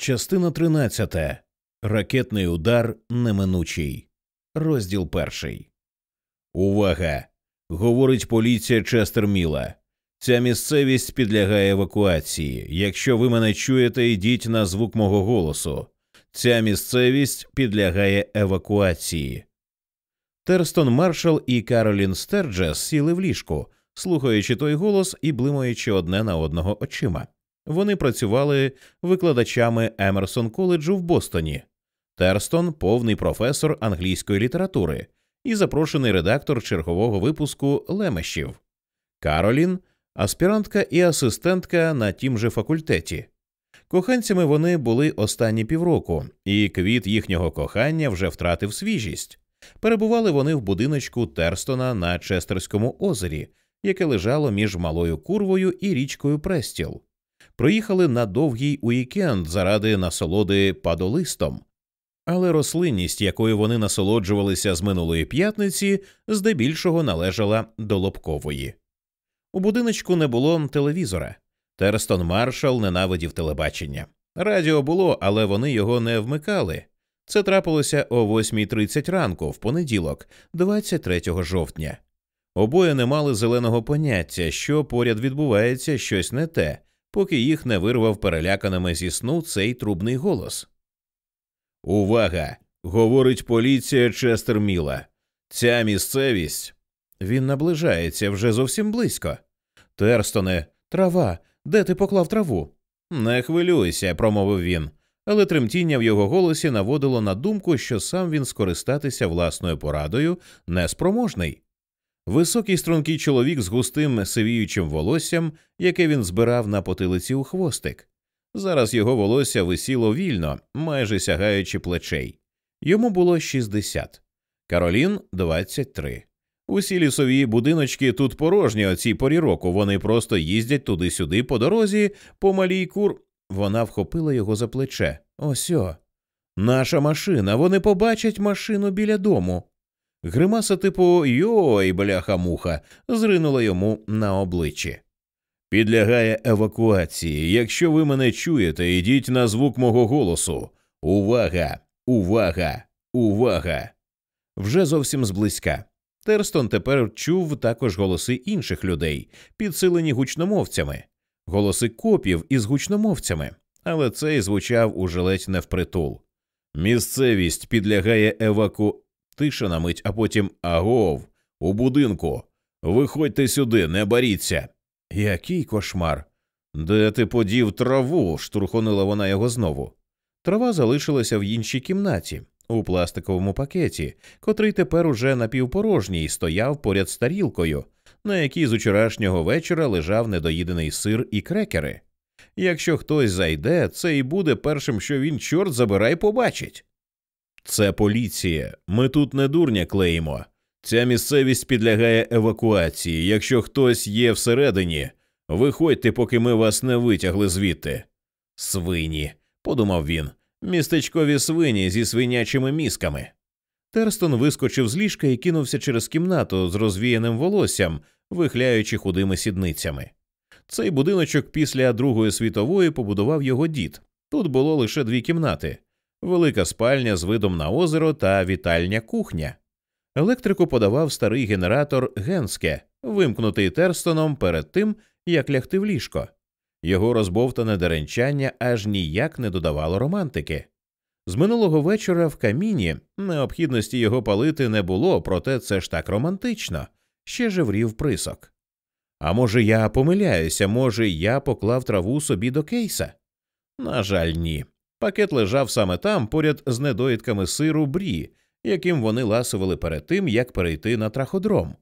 Частина 13. Ракетний удар неминучий. Розділ перший. Увага! Говорить поліція Честерміла. Ця місцевість підлягає евакуації. Якщо ви мене чуєте, йдіть на звук мого голосу. Ця місцевість підлягає евакуації. Терстон Маршал і Каролін Стерджес сіли в ліжку, слухаючи той голос і блимаючи одне на одного очима. Вони працювали викладачами Емерсон коледжу в Бостоні. Терстон повний професор англійської літератури і запрошений редактор чергового випуску Лемешів. Каролін аспірантка і асистентка на тім же факультеті. Коханцями вони були останні півроку, і квіт їхнього кохання вже втратив свіжість. Перебували вони в будиночку Терстона на Честерському озері, яке лежало між малою курвою і річкою Престіл. Приїхали на довгий уікенд заради насолоди падолистом. Але рослинність, якою вони насолоджувалися з минулої п'ятниці, здебільшого належала до лобкової. У будиночку не було телевізора. Терстон Маршал ненавидів телебачення. Радіо було, але вони його не вмикали. Це трапилося о 8.30 ранку в понеділок, 23 жовтня. Обоє не мали зеленого поняття, що поряд відбувається щось не те, поки їх не вирвав переляканими зі сну цей трубний голос. Увага! Говорить поліція Честерміла. Ця місцевість. Він наближається вже зовсім близько. Терстоне, трава, де ти поклав траву? Не хвилюйся, промовив він, але тремтіння в його голосі наводило на думку, що сам він скористатися власною порадою неспроможний. Високий стрункий чоловік з густим сивіючим волоссям, яке він збирав на потилиці у хвостик. Зараз його волосся висіло вільно, майже сягаючи плечей. Йому було 60. Каролін 23. Усі лісові будиночки тут порожні о цій порі року. Вони просто їздять туди-сюди по дорозі, по малій кур. Вона вхопила його за плече. Ось о. Наша машина. Вони побачать машину біля дому. Гримаса типу Йой, бляха муха, зринула йому на обличчі. Підлягає евакуації. Якщо ви мене чуєте, йдіть на звук мого голосу. Увага! Увага! Увага! Вже зовсім зблизька. Терстон тепер чув також голоси інших людей, підсилені гучномовцями, голоси копів із гучномовцями, але цей звучав уже ледь не впритул. Місцевість підлягає еваку. Тиша на мить, а потім агов, у будинку. Виходьте сюди, не боріться. Який кошмар. Де ти подів траву? штурхонила вона його знову. Трава залишилася в іншій кімнаті, у пластиковому пакеті, котрий тепер уже напівпорожній стояв поряд з тарілкою, на якій з учорашнього вечора лежав недоїдений сир і крекери. Якщо хтось зайде, це і буде першим, що він, чорт забирай, побачить. Це поліція. Ми тут не дурня клеїмо. Ця місцевість підлягає евакуації. Якщо хтось є всередині, виходьте, поки ми вас не витягли звідти. Свині, подумав він, містечкові свині зі свинячими мізками. Терстон вискочив з ліжка і кинувся через кімнату з розвіяним волоссям, вихляючи худими сідницями. Цей будиночок після Другої світової побудував його дід. Тут було лише дві кімнати велика спальня з видом на озеро та вітальня кухня. Електрику подавав старий генератор Генске, вимкнутий Терстоном перед тим, як лягти в ліжко. Його розбовтане деренчання аж ніяк не додавало романтики. З минулого вечора в каміні необхідності його палити не було, проте це ж так романтично, ще жеврів присок. А може, я помиляюся, може, я поклав траву собі до кейса? На жаль, ні. Пакет лежав саме там, поряд з недоїдками сиру брі, яким вони ласували перед тим, як перейти на траходром.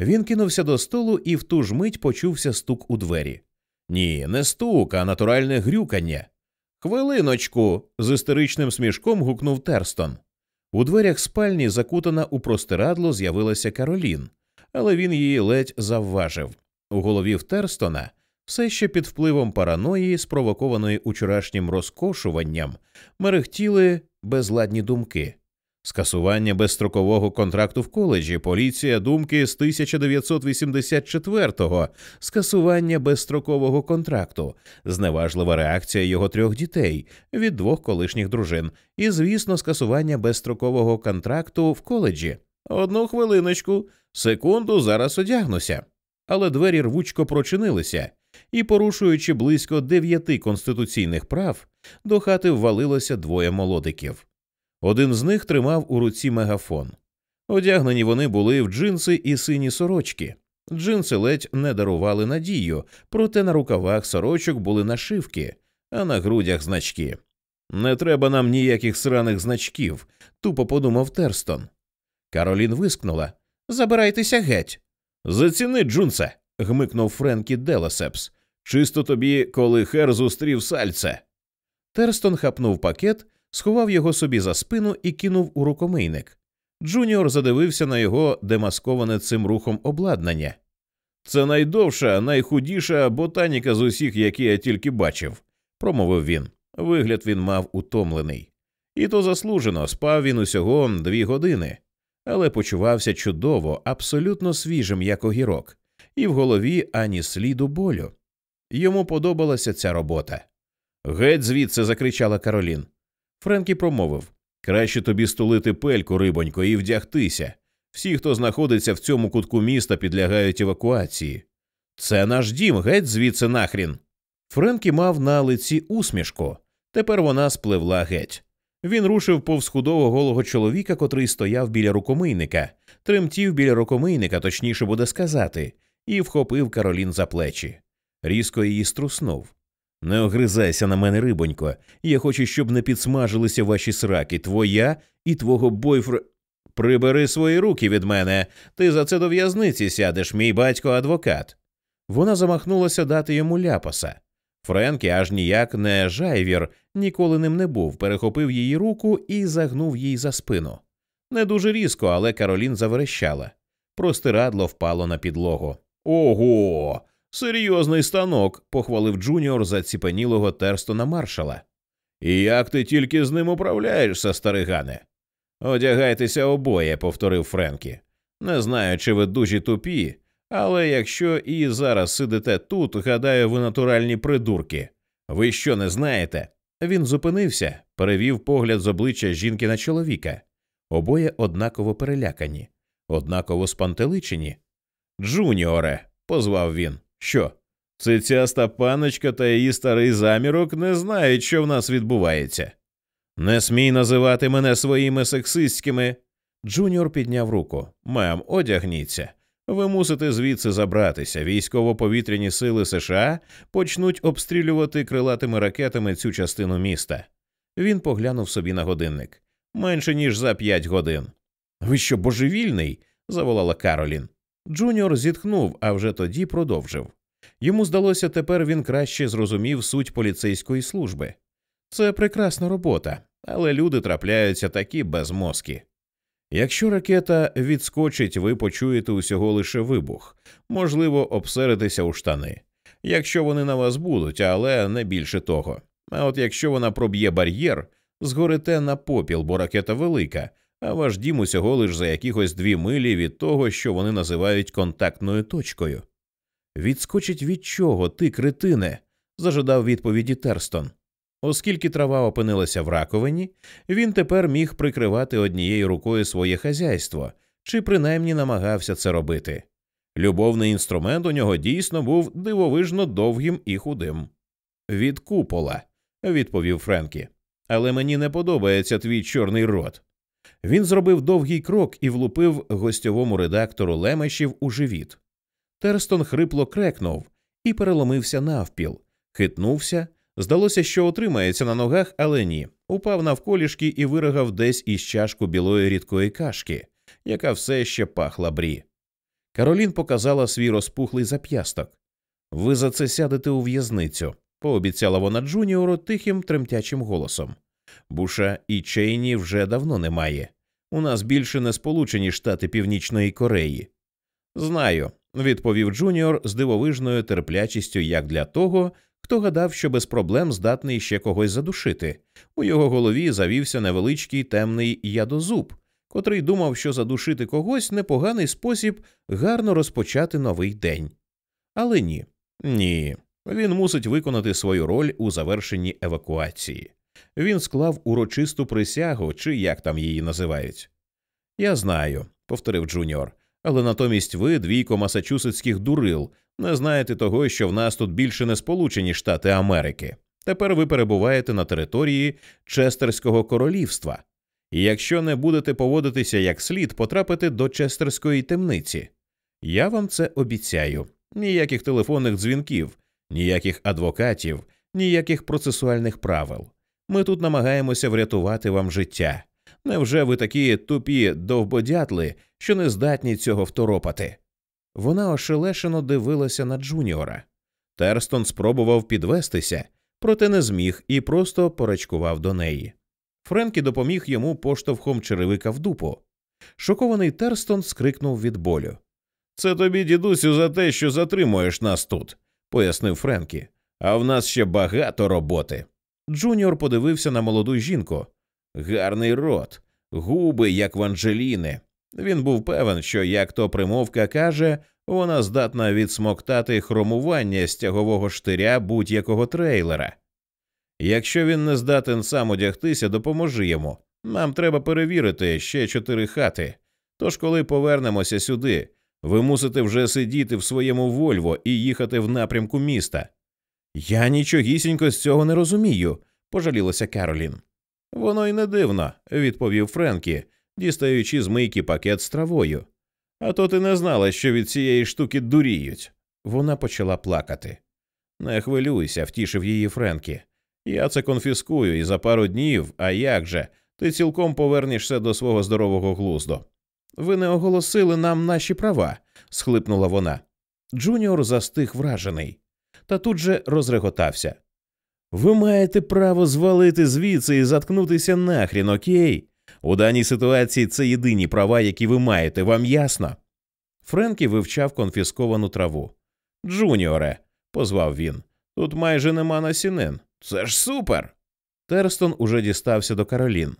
Він кинувся до столу і в ту ж мить почувся стук у двері. Ні, не стук, а натуральне грюкання. Хвилиночку. з істеричним смішком гукнув Терстон. У дверях спальні, закутана у простирадло, з'явилася Каролін, але він її ледь завважив. У голові в Терстона все ще під впливом параної, спровокованої учорашнім розкошуванням, мерехтіли безладні думки. Скасування безстрокового контракту в коледжі, поліція думки з 1984-го, скасування безстрокового контракту, зневажлива реакція його трьох дітей від двох колишніх дружин, і, звісно, скасування безстрокового контракту в коледжі. Одну хвилиночку, секунду, зараз одягнуся. Але двері рвучко прочинилися, і, порушуючи близько дев'яти конституційних прав, до хати ввалилося двоє молодиків. Один з них тримав у руці мегафон. Одягнені вони були в джинси і сині сорочки. Джинси ледь не дарували надію, проте на рукавах сорочок були нашивки, а на грудях значки. Не треба нам ніяких сраних значків, тупо подумав Терстон. Каролін вискнула Забирайтеся геть. Заціни, Джунсе. Гмикнув Френкі Делесепс. Чисто тобі, коли хер зустрів сальце. Терстон хапнув пакет сховав його собі за спину і кинув у рукомийник. Джуніор задивився на його демасковане цим рухом обладнання. Це найдовша, найхудіша ботаніка з усіх, які я тільки бачив, промовив він. Вигляд він мав утомлений. І то заслужено, спав він усього дві години, але почувався чудово, абсолютно свіжим, як огірок, і в голові ані сліду болю. Йому подобалася ця робота. Геть звідси закричала Каролін. Френкі промовив краще тобі стулити пельку, рибонько, і вдягтися. Всі, хто знаходиться в цьому кутку міста, підлягають евакуації. Це наш дім, геть звідси нахрін. Френкі мав на лиці усмішку. Тепер вона спливла геть. Він рушив повз худого голого чоловіка, котрий стояв біля рукомийника, тремтів біля рукомийника, точніше буде сказати, і вхопив Каролін за плечі. Різко її струснув. Не огризайся на мене, рибонько. Я хочу, щоб не підсмажилися ваші сраки, твоя і твого бойфр. Прибери свої руки від мене. Ти за це до в'язниці сядеш, мій батько адвокат. Вона замахнулася дати йому ляпаса. Френкі аж ніяк не жайвір, ніколи ним не був, перехопив її руку і загнув їй за спину. Не дуже різко, але Каролін заверещала. Простирадло впало на підлогу. Ого. Серйозний станок, похвалив Джуніор заціпенілого Терстона Маршала. І як ти тільки з ним управляєшся, старигане? Одягайтеся обоє, повторив Френкі. Не знаю, чи ви дуже тупі, але якщо і зараз сидите тут, гадаю, ви натуральні придурки. Ви що не знаєте? Він зупинився, перевів погляд з обличчя жінки на чоловіка. Обоє однаково перелякані, однаково спантеличені. Джуніоре, позвав він. Що? Цицяста паночка та її старий замірок не знають, що в нас відбувається. Не смій називати мене своїми сексистськими. Джуніор підняв руку. Мем, одягніться. Ви мусите звідси забратися. Військово-повітряні сили США почнуть обстрілювати крилатими ракетами цю частину міста. Він поглянув собі на годинник менше ніж за п'ять годин. Ви що божевільний? заволала Каролін. Джуніор зітхнув, а вже тоді продовжив. Йому здалося, тепер він краще зрозумів суть поліцейської служби. Це прекрасна робота, але люди трапляються такі безмозкі. Якщо ракета відскочить, ви почуєте усього лише вибух, можливо, обсеритися у штани. Якщо вони на вас будуть, але не більше того. А от якщо вона проб'є бар'єр, згорите на попіл, бо ракета велика, а ваш дім усього лиш за якихось дві милі від того, що вони називають контактною точкою. Відскочить від чого, ти, критине? зажадав відповіді Терстон. Оскільки трава опинилася в раковині, він тепер міг прикривати однією рукою своє хазяйство, чи принаймні намагався це робити. Любовний інструмент у нього дійсно був дивовижно довгим і худим. Від купола, відповів Френкі. Але мені не подобається твій чорний рот. Він зробив довгий крок і влупив гостьовому редактору лемешів у живіт. Терстон хрипло крекнув і переломився навпіл, хитнувся. Здалося, що отримається на ногах, але ні. Упав навколішки і виригав десь із чашку білої рідкої кашки, яка все ще пахла брі. Каролін показала свій розпухлий зап'ясток. Ви за це сядете у в'язницю, пообіцяла вона Джуніору тихим тремтячим голосом. Буша і Чейні вже давно немає. У нас більше не Сполучені Штати Північної Кореї. Знаю, відповів Джуніор з дивовижною терплячістю як для того, Хто гадав, що без проблем здатний ще когось задушити? У його голові завівся невеличкий темний ядозуб, котрий думав, що задушити когось непоганий спосіб гарно розпочати новий день. Але ні, ні. Він мусить виконати свою роль у завершенні евакуації. Він склав урочисту присягу, чи як там її називають. Я знаю, повторив Джуніор, але натомість ви, двійко масачусетських дурил, не знаєте того, що в нас тут більше не Сполучені Штати Америки. Тепер ви перебуваєте на території Честерського королівства, і якщо не будете поводитися як слід, потрапите до Честерської темниці. Я вам це обіцяю. Ніяких телефонних дзвінків, ніяких адвокатів, ніяких процесуальних правил. Ми тут намагаємося врятувати вам життя. Невже ви такі тупі довбодятли, що не здатні цього второпати? Вона ошелешено дивилася на Джуніора. Терстон спробував підвестися, проте не зміг і просто порачкував до неї. Френкі допоміг йому поштовхом черевика в дупу. Шокований Терстон скрикнув від болю. Це тобі, дідусю, за те, що затримуєш нас тут, пояснив Френкі. А в нас ще багато роботи. Джуніор подивився на молоду жінку. Гарний рот, губи, як в Анджеліни. Він був певен, що, як то примовка каже, вона здатна відсмоктати хромування стягового штиря будь-якого трейлера. Якщо він не здатен сам одягтися, допоможи йому. Нам треба перевірити ще чотири хати. Тож, коли повернемося сюди, ви мусите вже сидіти в своєму Вольво і їхати в напрямку міста. Я нічогісінько з цього не розумію, пожалілася Каролін. Воно й не дивно, відповів Френкі, дістаючи з мийки пакет з травою. А то ти не знала, що від цієї штуки дуріють. Вона почала плакати. Не хвилюйся, втішив її Френкі. Я це конфіскую і за пару днів, а як же, ти цілком повернешся до свого здорового глузду. Ви не оголосили нам наші права, схлипнула вона. Джуніор застиг вражений, та тут же розреготався. Ви маєте право звалити звідси і заткнутися нахрін, окей? У даній ситуації це єдині права, які ви маєте, вам ясно? Френкі вивчав конфісковану траву. Джуніоре, позвав він, тут майже нема насінин. Це ж супер. Терстон уже дістався до Каролін.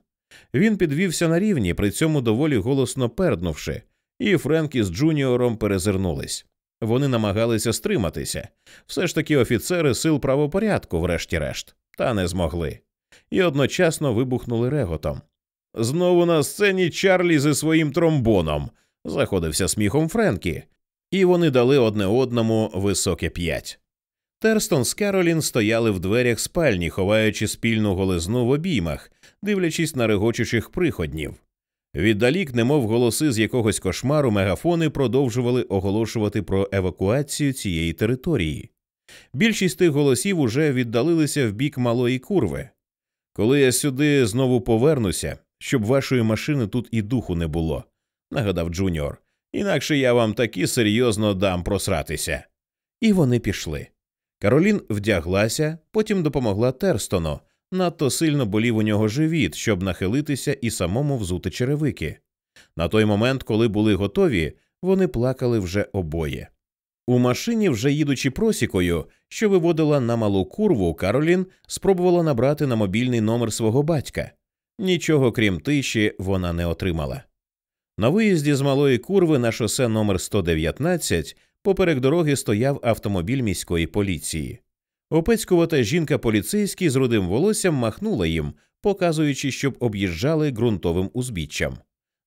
Він підвівся на рівні, при цьому доволі голосно перднувши, і Френкі з Джуніором перезирнулись. Вони намагалися стриматися, все ж таки офіцери сил правопорядку, врешті-решт, та не змогли, і одночасно вибухнули реготом. Знову на сцені Чарлі зі своїм тромбоном, заходився сміхом Френкі, і вони дали одне одному високе п'ять. Терстон з Керолін стояли в дверях спальні, ховаючи спільну голизну в обіймах, дивлячись на регочучих приходнів. Віддалік, немов голоси з якогось кошмару, мегафони продовжували оголошувати про евакуацію цієї території. Більшість тих голосів уже віддалилися в бік малої курви. Коли я сюди знову повернуся, щоб вашої машини тут і духу не було, нагадав Джуніор. Інакше я вам таки серйозно дам просратися. І вони пішли. Каролін вдяглася, потім допомогла Терстону, надто сильно болів у нього живіт, щоб нахилитися і самому взути черевики. На той момент, коли були готові, вони плакали вже обоє. У машині, вже їдучи просікою, що виводила на малу курву, Каролін спробувала набрати на мобільний номер свого батька. Нічого крім тиші вона не отримала. На виїзді з малої курви на шосе номер 119 поперек дороги стояв автомобіль міської поліції. Опецькувата жінка поліцейський з рудим волоссям махнула їм, показуючи, щоб об'їжджали ґрунтовим узбіччям.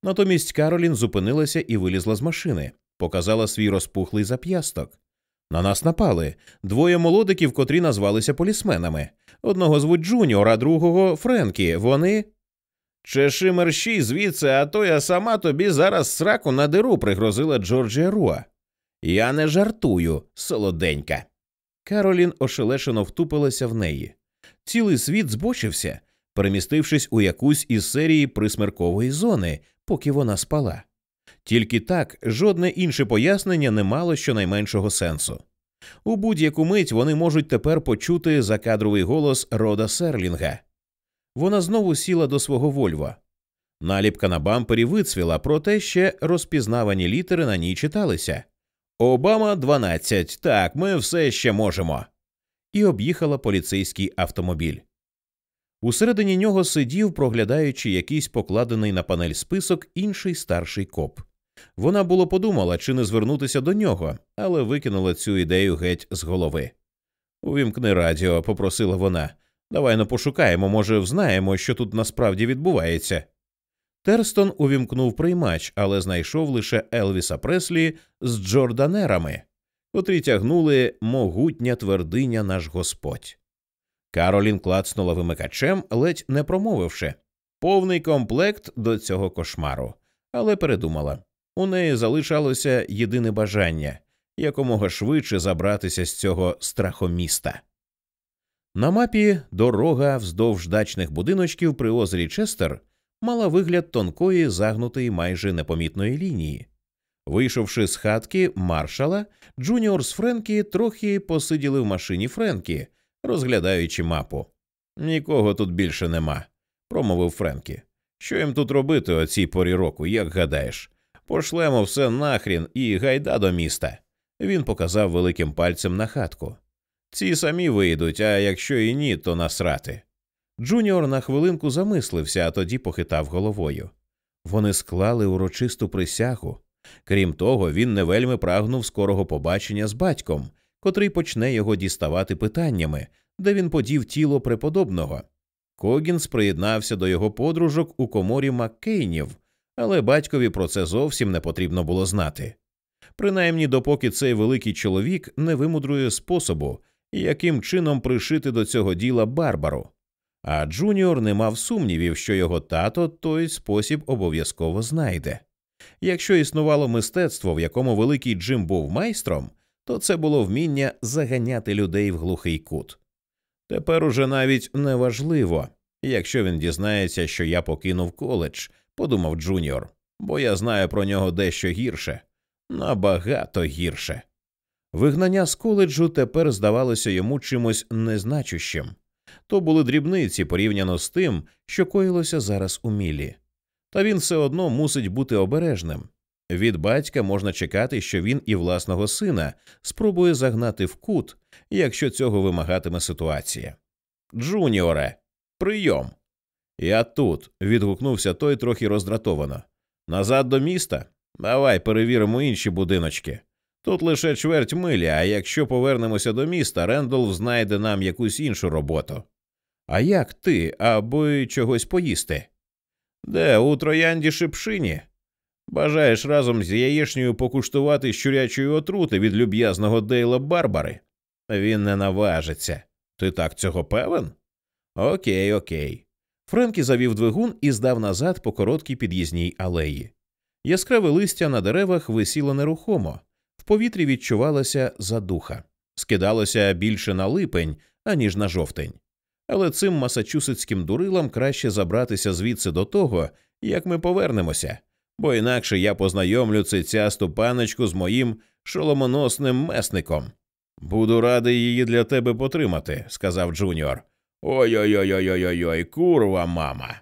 Натомість Каролін зупинилася і вилізла з машини, показала свій розпухлий зап'ясток. На нас напали двоє молодиків, котрі назвалися полісменами. Одного звуть Джуніор, а другого Френкі. Вони. Чеши мерщій звідси, а то я сама тобі зараз сраку надеру, пригрозила Джорджія Руа. Я не жартую, солоденька. Каролін ошелешено втупилася в неї. Цілий світ збочився, перемістившись у якусь із серії присмеркової зони, поки вона спала. Тільки так жодне інше пояснення не мало щонайменшого сенсу. У будь-яку мить вони можуть тепер почути закадровий голос рода Серлінга. Вона знову сіла до свого Вольва. Наліпка на бампері вицвіла, проте ще розпізнавані літери на ній читалися. Обама 12. Так, ми все ще можемо. і об'їхала поліцейський автомобіль. Усередині нього сидів, проглядаючи якийсь покладений на панель список інший старший коп. Вона було подумала, чи не звернутися до нього, але викинула цю ідею геть з голови. Увімкни радіо, попросила вона. Давай не пошукаємо, може, взнаємо, що тут насправді відбувається. Терстон увімкнув приймач, але знайшов лише Елвіса Преслі з Джорданерами, котрі тягнули могутня твердиня наш Господь. Каролін клацнула вимикачем, ледь не промовивши повний комплект до цього кошмару, але передумала у неї залишалося єдине бажання якомога швидше забратися з цього страхоміста. На мапі дорога вздовж дачних будиночків при озері Честер мала вигляд тонкої, загнутої майже непомітної лінії. Вийшовши з хатки маршала, Джуніор з Френкі трохи посиділи в машині Френкі, розглядаючи мапу. Нікого тут більше нема, промовив Френкі. Що їм тут робити о цій порі року, як гадаєш? Пошлемо все нахрін і гайда до міста. Він показав великим пальцем на хатку. Ці самі вийдуть, а якщо і ні, то насрати. Джуніор на хвилинку замислився, а тоді похитав головою. Вони склали урочисту присягу. Крім того, він не вельми прагнув скорого побачення з батьком, котрий почне його діставати питаннями, де він подів тіло преподобного Когінса. Когінс приєднався до його подружок у коморі Маккейнів, але батькові про це зовсім не потрібно було знати. Принаймні, допоки цей великий чоловік не вимудрує способу, яким чином пришити до цього діла Барбару. А Джуніор не мав сумнівів, що його тато той спосіб обов'язково знайде. Якщо існувало мистецтво, в якому великий Джим був майстром, то це було вміння заганяти людей в глухий кут. Тепер уже навіть не важливо, якщо він дізнається, що я покинув коледж, подумав Джуніор, бо я знаю про нього дещо гірше, набагато гірше. Вигнання з коледжу тепер здавалося йому чимось незначущим. То були дрібниці порівняно з тим, що коїлося зараз у Мілі. Та він все одно мусить бути обережним. Від батька можна чекати, що він і власного сина спробує загнати в кут, якщо цього вимагатиме ситуація. Джуніоре, прийом. Я тут. відгукнувся той трохи роздратовано. Назад до міста? Давай перевіримо інші будиночки. Тут лише чверть милі, а якщо повернемося до міста, Рендолф знайде нам якусь іншу роботу. А як ти, аби чогось поїсти? Де у троянді шипшині? Бажаєш разом з яєчнею покуштувати щурячої отрути від люб'язного Дейла Барбари? Він не наважиться. Ти так цього певен? Окей, окей. Френкі завів двигун і здав назад по короткій під'їзній алеї. Яскраве листя на деревах висіло нерухомо, в повітрі відчувалася задуха, скидалося більше на липень, аніж на жовтень. Але цим масачусетським дурилам краще забратися звідси до того, як ми повернемося, бо інакше я познайомлю цицясту паночку з моїм шоломоносним месником. Буду радий її для тебе потримати, сказав Джуніор. Ой ой ой ой ой ой курва мама.